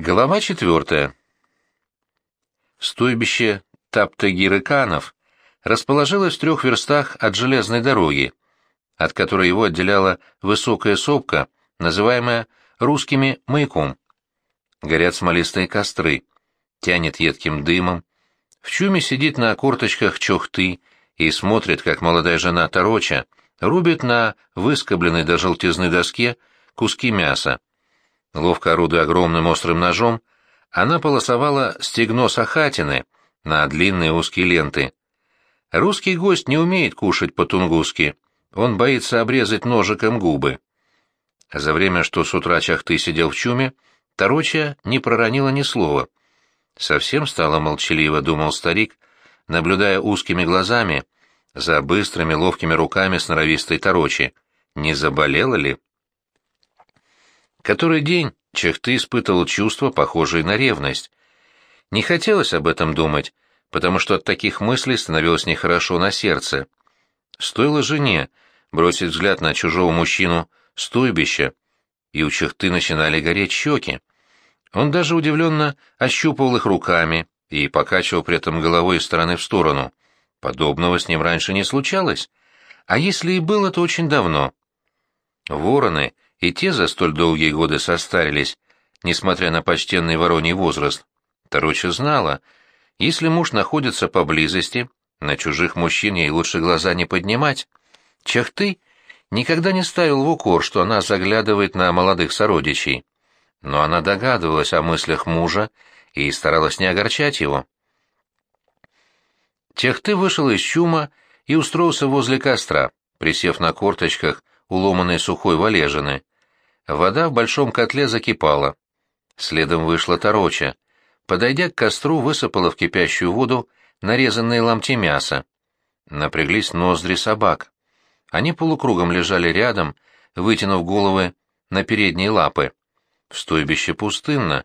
Глава четвертая. Стойбище Таптагирыканов расположилось в трех верстах от железной дороги, от которой его отделяла высокая сопка, называемая русскими маяком. Горят смолистые костры, тянет едким дымом. В чуме сидит на корточках чохты и смотрит, как молодая жена Тороча рубит на выскобленной до желтизны доске куски мяса. Ловко орудуя огромным острым ножом, она полосовала стегно сахатины на длинные узкие ленты. Русский гость не умеет кушать по-тунгусски, он боится обрезать ножиком губы. За время, что с утра Чахты сидел в чуме, Тороча не проронила ни слова. Совсем стало молчаливо, думал старик, наблюдая узкими глазами за быстрыми ловкими руками сноровистой Торочи. Не заболела ли? Который день Чехты испытывал чувства, похожие на ревность. Не хотелось об этом думать, потому что от таких мыслей становилось нехорошо на сердце. Стоило жене бросить взгляд на чужого мужчину стойбища, и у Чехты начинали гореть щеки. Он даже удивленно ощупывал их руками и покачивал при этом головой из стороны в сторону. Подобного с ним раньше не случалось. А если и было, то очень давно. Вороны — и те за столь долгие годы состарились, несмотря на почтенный вороний возраст. Тороча знала, если муж находится поблизости, на чужих мужчин ей лучше глаза не поднимать. Чахты никогда не ставил в укор, что она заглядывает на молодых сородичей. Но она догадывалась о мыслях мужа и старалась не огорчать его. Чахты вышел из чума и устроился возле костра, присев на корточках уломанной сухой валежины. Вода в большом котле закипала. Следом вышла тороча. Подойдя к костру, высыпала в кипящую воду нарезанные ломти мяса. Напряглись ноздри собак. Они полукругом лежали рядом, вытянув головы на передние лапы. В стойбище пустынно.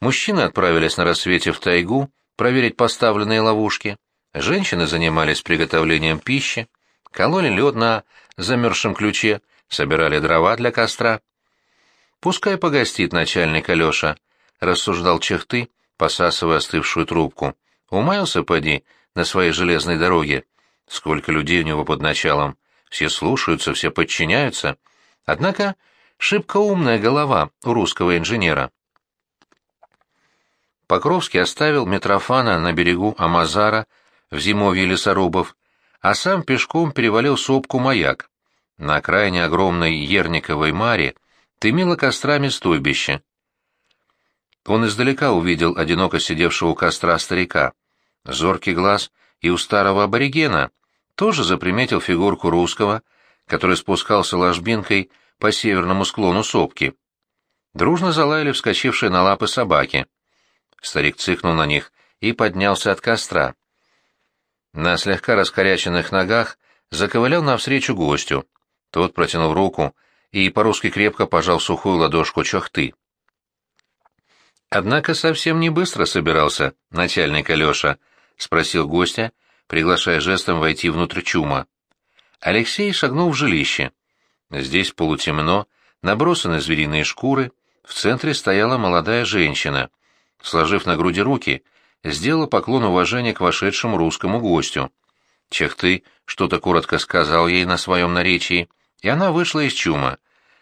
Мужчины отправились на рассвете в тайгу проверить поставленные ловушки. Женщины занимались приготовлением пищи, кололи лед на замерзшем ключе, собирали дрова для костра. «Пускай погостит начальник Алеша», — рассуждал Чехты, посасывая остывшую трубку. «Умаялся, поди, на своей железной дороге. Сколько людей у него под началом. Все слушаются, все подчиняются. Однако шибко умная голова у русского инженера». Покровский оставил Митрофана на берегу Амазара в зимовье лесорубов, а сам пешком перевалил сопку маяк. На окраине огромной Ерниковой мари дымило кострами стойбище. Он издалека увидел одиноко сидевшего у костра старика. Зоркий глаз и у старого аборигена тоже заприметил фигурку русского, который спускался ложбинкой по северному склону сопки. Дружно залаяли вскочившие на лапы собаки. Старик цыкнул на них и поднялся от костра. На слегка раскоряченных ногах заковылял навстречу гостю. Тот протянул руку и по-русски крепко пожал сухую ладошку чахты. «Однако совсем не быстро собирался, начальник Алеша», — спросил гостя, приглашая жестом войти внутрь чума. Алексей шагнул в жилище. Здесь полутемно, набросаны звериные шкуры, в центре стояла молодая женщина. Сложив на груди руки, сделала поклон уважения к вошедшему русскому гостю. Чехты что-то коротко сказал ей на своем наречии — и она вышла из чума.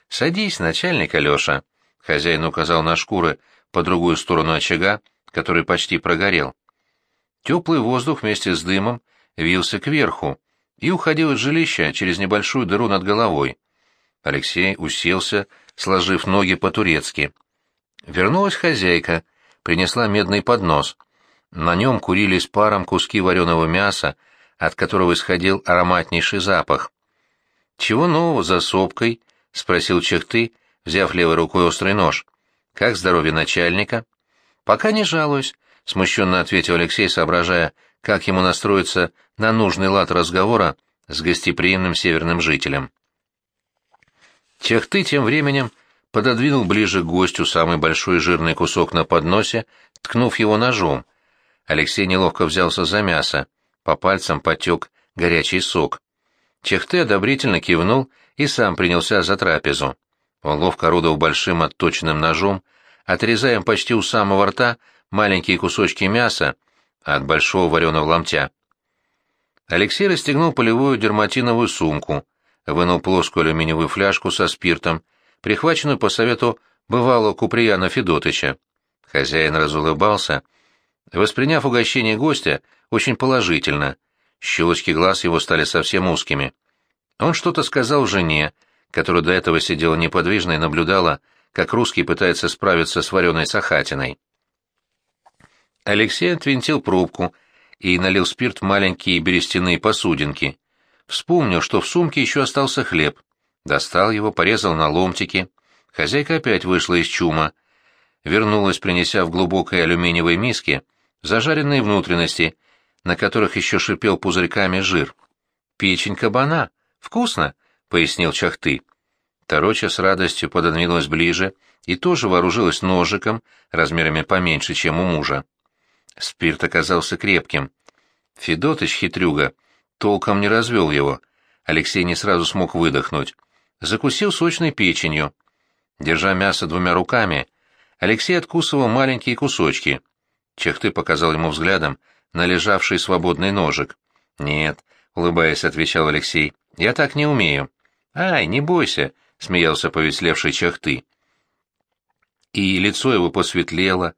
«Садись, начальник Алеша», — хозяин указал на шкуры по другую сторону очага, который почти прогорел. Теплый воздух вместе с дымом вился кверху и уходил из жилища через небольшую дыру над головой. Алексей уселся, сложив ноги по-турецки. Вернулась хозяйка, принесла медный поднос. На нем курились паром куски вареного мяса, от которого исходил ароматнейший запах. «Чего нового за сопкой?» — спросил Чехты, взяв левой рукой острый нож. «Как здоровье начальника?» «Пока не жалуюсь», — смущенно ответил Алексей, соображая, как ему настроиться на нужный лад разговора с гостеприимным северным жителем. Чехты тем временем пододвинул ближе к гостю самый большой жирный кусок на подносе, ткнув его ножом. Алексей неловко взялся за мясо, по пальцам потек горячий сок. Чехты одобрительно кивнул и сам принялся за трапезу. Он ловко орудовал большим отточенным ножом, отрезаем почти у самого рта маленькие кусочки мяса от большого вареного ломтя. Алексей расстегнул полевую дерматиновую сумку, вынул плоскую алюминиевую фляжку со спиртом, прихваченную по совету бывалого Куприяна Федотыча. Хозяин разулыбался, восприняв угощение гостя очень положительно. Щелочки глаз его стали совсем узкими. Он что-то сказал жене, которая до этого сидела неподвижно и наблюдала, как русский пытается справиться с вареной сахатиной. Алексей отвинтил пробку и налил спирт в маленькие берестяные посудинки. Вспомнил, что в сумке еще остался хлеб. Достал его, порезал на ломтики. Хозяйка опять вышла из чума. Вернулась, принеся в глубокой алюминиевой миске зажаренные внутренности, на которых еще шипел пузырьками жир. «Печень кабана. Вкусно!» — пояснил Чахты. Тороча с радостью пододвинулась ближе и тоже вооружилась ножиком, размерами поменьше, чем у мужа. Спирт оказался крепким. Федотыч, хитрюга, толком не развел его. Алексей не сразу смог выдохнуть. Закусил сочной печенью. Держа мясо двумя руками, Алексей откусывал маленькие кусочки. Чехты показал ему взглядом на лежавший свободный ножик. «Нет», — улыбаясь, отвечал Алексей, — «я так не умею». «Ай, не бойся», — смеялся повеслевший Чехты. И лицо его посветлело,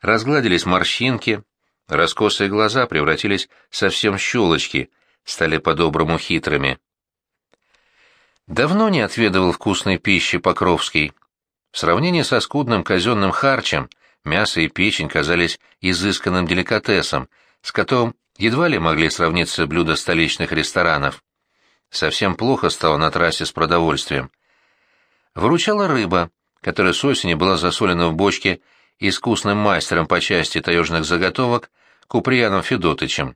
разгладились морщинки, раскосые глаза превратились совсем в щелочки, стали по-доброму хитрыми. Давно не отведывал вкусной пищи Покровский. В сравнении со скудным казенным харчем мясо и печень казались изысканным деликатесом, с которым едва ли могли сравниться блюда столичных ресторанов. Совсем плохо стало на трассе с продовольствием. Выручала рыба, которая с осени была засолена в бочке искусным мастером по части таежных заготовок Куприяном Федотычем.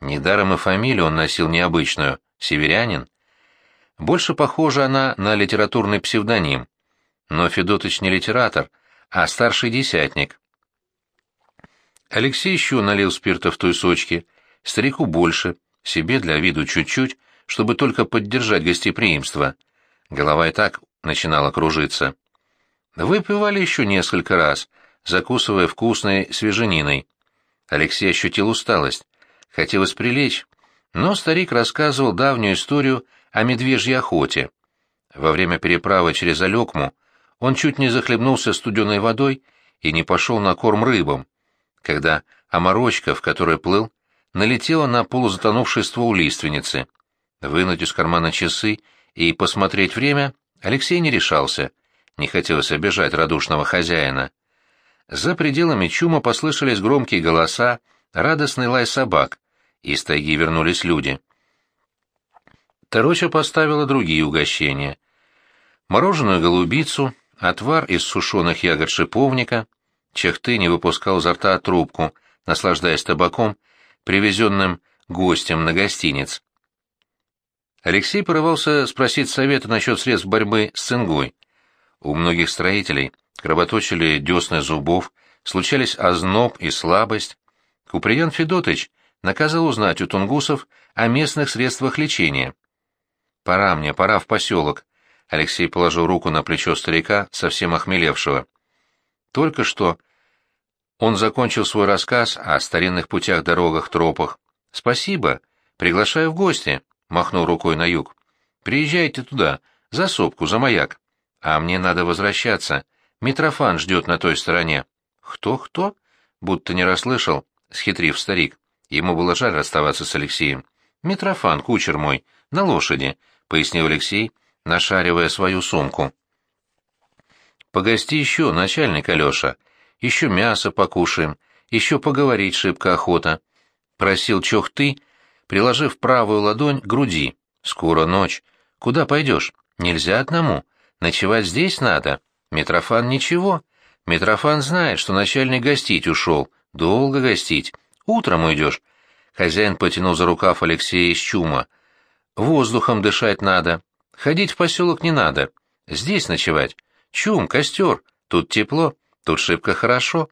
Недаром и фамилию он носил необычную — северянин. Больше похожа она на литературный псевдоним. Но Федотыч не литератор, а старший десятник. Алексей еще налил спирта в той сочке, старику больше, себе для виду чуть-чуть, чтобы только поддержать гостеприимство. Голова и так начинала кружиться. Выпивали еще несколько раз, закусывая вкусной свежениной. Алексей ощутил усталость. Хотелось прилечь, но старик рассказывал давнюю историю о медвежьей охоте. Во время переправы через Алекму он чуть не захлебнулся студеной водой и не пошел на корм рыбам, когда оморочка, в которой плыл, налетела на полузатонувший ствол лиственницы. Вынуть из кармана часы и посмотреть время Алексей не решался, не хотелось обижать радушного хозяина. За пределами чума послышались громкие голоса, радостный лай собак. Из тайги вернулись люди. Тароча поставила другие угощения. Мороженую голубицу, отвар из сушеных ягод шиповника. Чехты не выпускал изо рта трубку, наслаждаясь табаком, привезенным гостем на гостиниц. Алексей порывался спросить совета насчет средств борьбы с цингой. У многих строителей кровоточили десны зубов, случались озноб и слабость. Куприян Федотыч наказал узнать у тунгусов о местных средствах лечения. «Пора мне, пора в поселок», — Алексей положил руку на плечо старика, совсем охмелевшего. Только что он закончил свой рассказ о старинных путях, дорогах, тропах. «Спасибо. Приглашаю в гости», — махнул рукой на юг. «Приезжайте туда, за сопку, за маяк. А мне надо возвращаться. Митрофан ждет на той стороне. Кто-кто? Будто не расслышал, схитрив старик. Ему было жаль расставаться с Алексеем. Митрофан, кучер мой, на лошади, пояснил Алексей, нашаривая свою сумку. Погости еще, начальник Алеша. Еще мясо покушаем, еще поговорить шибко охота. Просил чох ты, приложив правую ладонь к груди. Скоро ночь. Куда пойдешь? Нельзя одному. Ночевать здесь надо. Митрофан ничего. Митрофан знает, что начальник гостить ушел. Долго гостить. Утром уйдешь. Хозяин потянул за рукав Алексея из чума. Воздухом дышать надо. Ходить в поселок не надо. Здесь ночевать. Чум, костер. Тут тепло, тут шибко хорошо.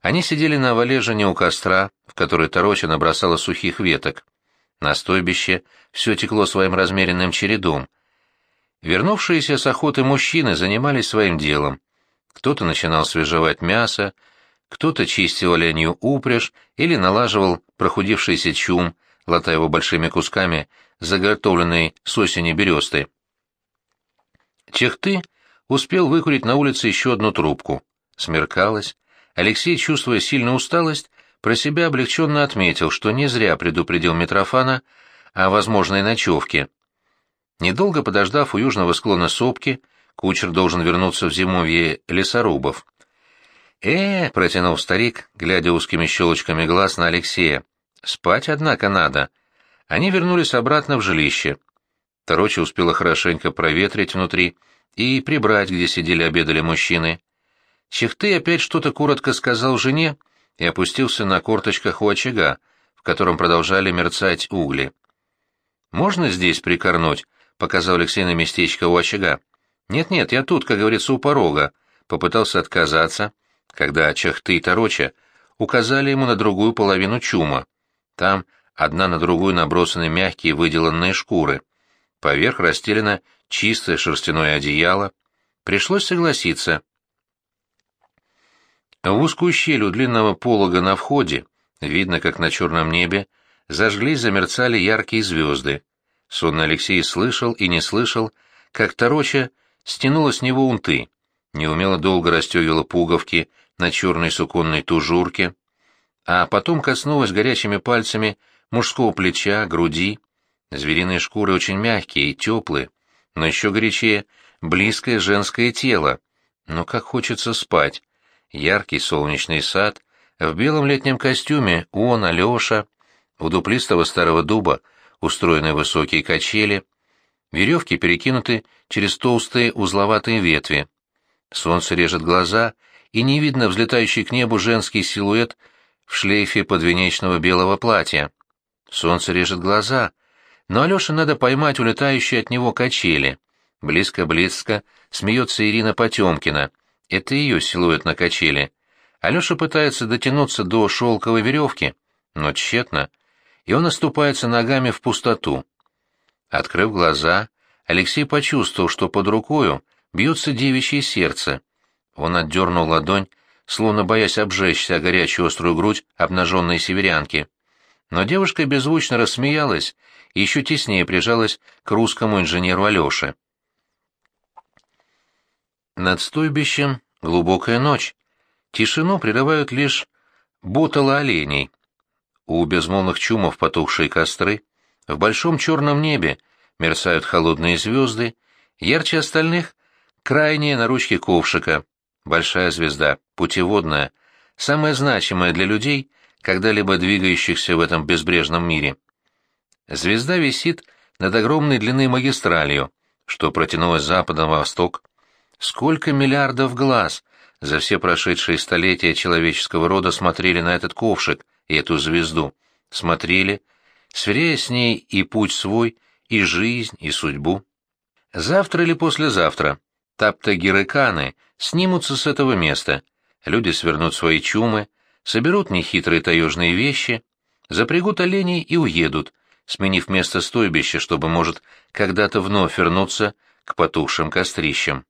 Они сидели на валежине у костра, в который Тороча набросала сухих веток. На стойбище все текло своим размеренным чередом. Вернувшиеся с охоты мужчины занимались своим делом. Кто-то начинал свежевать мясо, кто-то чистил оленью упряжь или налаживал прохудившийся чум, латая его большими кусками заготовленной с осени бересты. Чехты успел выкурить на улице еще одну трубку. Смеркалось. Алексей, чувствуя сильную усталость, про себя облегченно отметил, что не зря предупредил Митрофана о возможной ночевке. Недолго подождав у южного склона сопки, кучер должен вернуться в зимовье лесорубов. «Э, — протянул старик, глядя узкими щелочками глаз на Алексея, — спать, однако, надо». Они вернулись обратно в жилище. Тороча успела хорошенько проветрить внутри и прибрать, где сидели обедали мужчины. Чехты опять что-то коротко сказал жене и опустился на корточках у очага, в котором продолжали мерцать угли. «Можно здесь прикорнуть?» — показал Алексей на местечко у очага. «Нет-нет, я тут, как говорится, у порога», — попытался отказаться, когда Чехты и Тороча указали ему на другую половину чума. Там одна на другую набросаны мягкие выделанные шкуры. Поверх расстелено чистое шерстяное одеяло. Пришлось согласиться. В узкую щель у длинного полога на входе, видно, как на черном небе, зажглись, замерцали яркие звезды. Сонный Алексей слышал и не слышал, как Тороча стянула с него унты, неумело долго расстегивала пуговки на черной суконной тужурке, а потом коснулась горячими пальцами мужского плеча, груди. Звериные шкуры очень мягкие и теплые, но еще горячее близкое женское тело. Но как хочется спать. Яркий солнечный сад, в белом летнем костюме он, Алеша, у дуплистого старого дуба устроены высокие качели, веревки перекинуты через толстые узловатые ветви. Солнце режет глаза, и не видно взлетающий к небу женский силуэт в шлейфе подвенечного белого платья. Солнце режет глаза, но Алёше надо поймать улетающие от него качели. Близко-близко смеется Ирина Потемкина. Это ее силуэт на качели. Алёша пытается дотянуться до шелковой веревки, но тщетно, и он оступается ногами в пустоту. Открыв глаза, Алексей почувствовал, что под рукою бьется девичье сердце. Он отдернул ладонь, словно боясь обжечься о горячую острую грудь обнаженной северянки. Но девушка беззвучно рассмеялась и еще теснее прижалась к русскому инженеру Алёше. Над стойбищем глубокая ночь. Тишину прерывают лишь ботала оленей. У безмолвных чумов потухшие костры. В большом черном небе мерцают холодные звезды. Ярче остальных — крайняя на ручке ковшика. Большая звезда, путеводная, самая значимая для людей, когда-либо двигающихся в этом безбрежном мире. Звезда висит над огромной длины магистралью, что протянулась с запада на восток. Сколько миллиардов глаз за все прошедшие столетия человеческого рода смотрели на этот ковшик и эту звезду, смотрели, сверяя с ней и путь свой, и жизнь, и судьбу. Завтра или послезавтра таптагирыканы снимутся с этого места, люди свернут свои чумы, соберут нехитрые таежные вещи, запрягут оленей и уедут, сменив место стойбища, чтобы, может, когда-то вновь вернуться к потухшим кострищам.